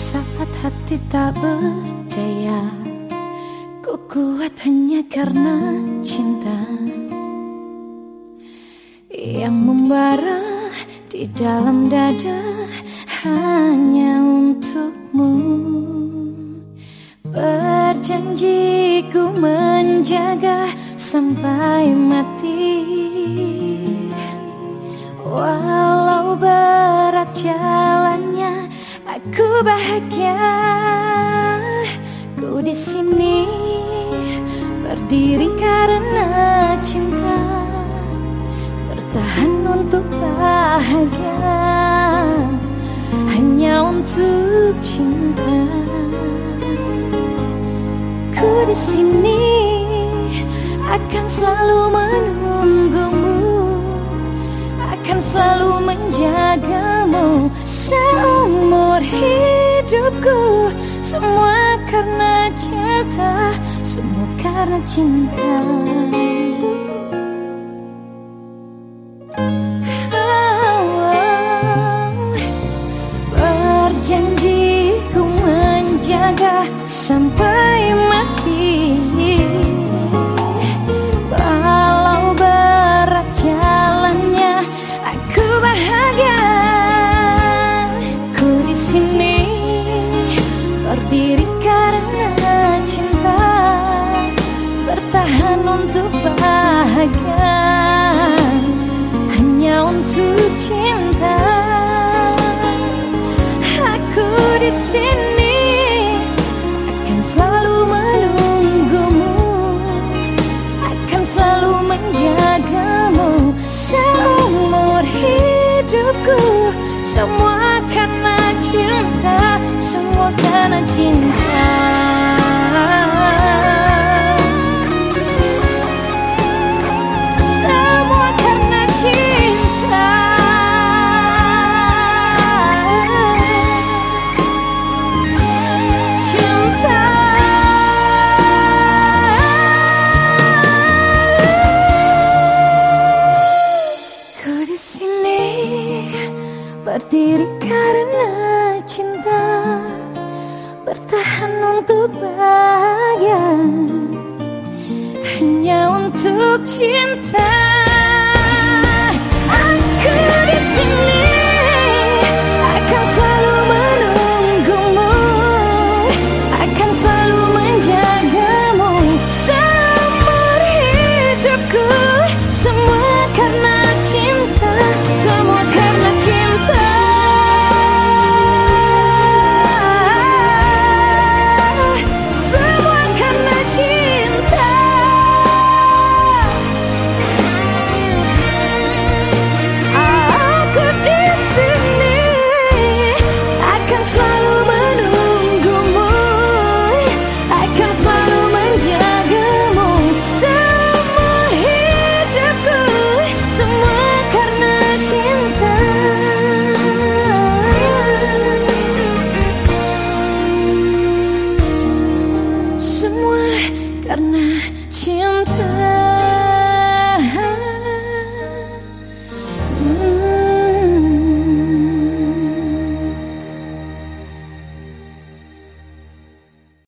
saat hati tak berdaya. Ku kuat hanya karena cinta Yang membara di dalam dada Hanya untukmu. Berjanji ku menjaga sampai mati. Walau berat jalannya Aku bahagia. Ku di sini berdiri karena cinta. Bertahan untuk bahagia. Hanya untuk cinta. Ku di sini akan selalu menunggumu Akan selalu menjagamu seumur hidupku. Semua karena cinta Semua karena cinta Hanya untuk cinta. Aku di sini akan selalu menunggumu. Akan selalu menjagamu. Seumur hidupku. Semua karena cinta. Semua karena cinta Berdiri karena cinta Bertahan untuk bahagia. Hanya untuk cinta.